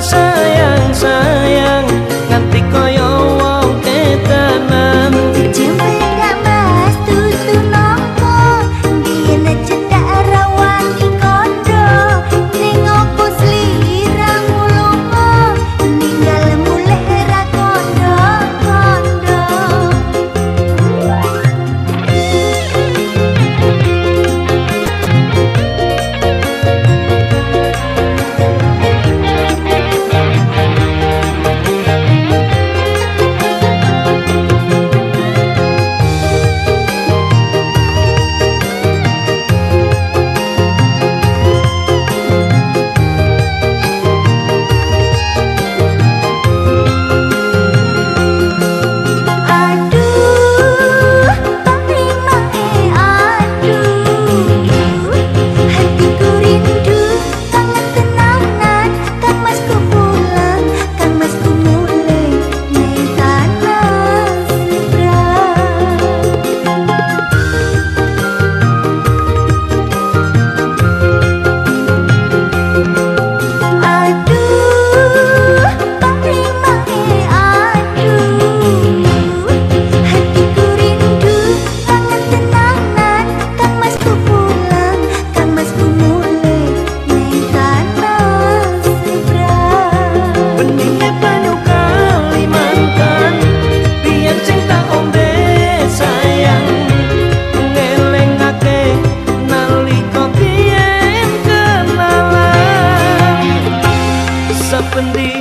So. open the